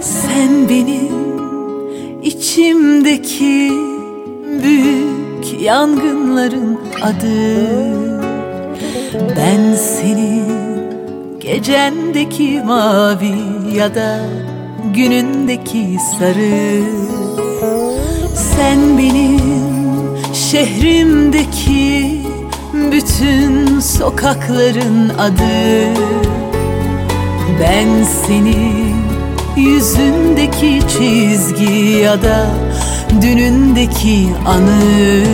Sen benim içimdeki büyük yangınların adı. Ben senin gecendeki mavi ya da günündeki sarı. Sen benim şehrimdeki bütün sokakların adı. Ben senin yüzündeki çizgi ya da dünündeki anı.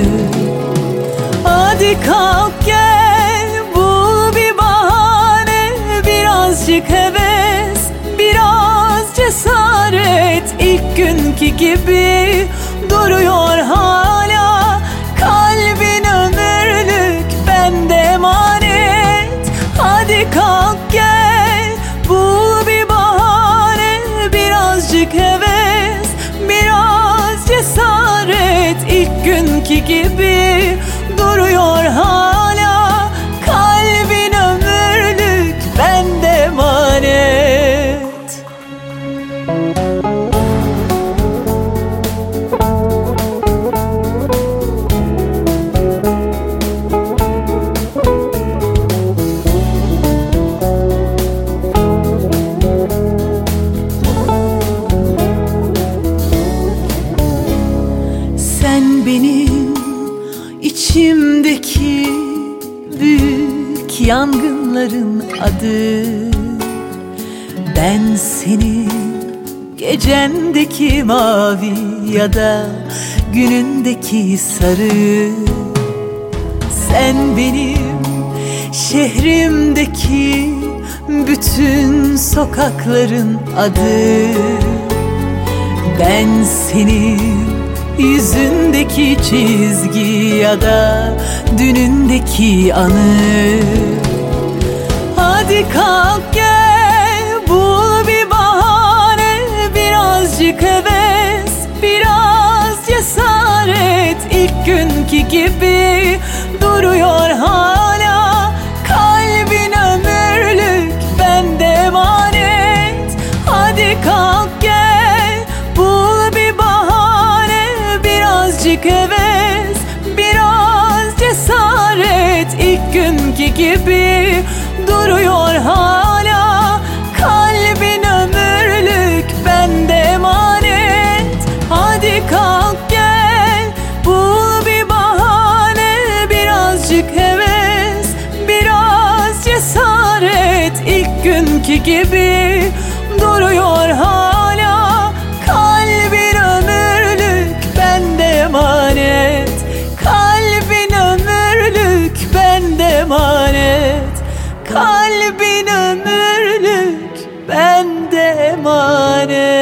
Hadi kalk gel bul bir bahane. Birazcık heves biraz cesaret. İlk günkü gibi duruyor hala günkü gibi duruyor hala içimdeki büyük yangınların adı. Ben senin gecendeki mavi ya da günündeki sarı. Sen benim şehrimdeki bütün sokakların adı. Ben senin yüzündeki çizgi ya da dünündeki anı. Hadi kalk gel bul bir bahane. Birazcık heves biraz cesaret. İlk günkü gibi Sanki gibi duruyor hala. Kalbin ömürlük bende emanet. Hadi kalk gel bul bir bahane. Birazcık heves biraz cesaret. İlk günkü gibi duruyor hala. Kalbin ömürlük bende emanet.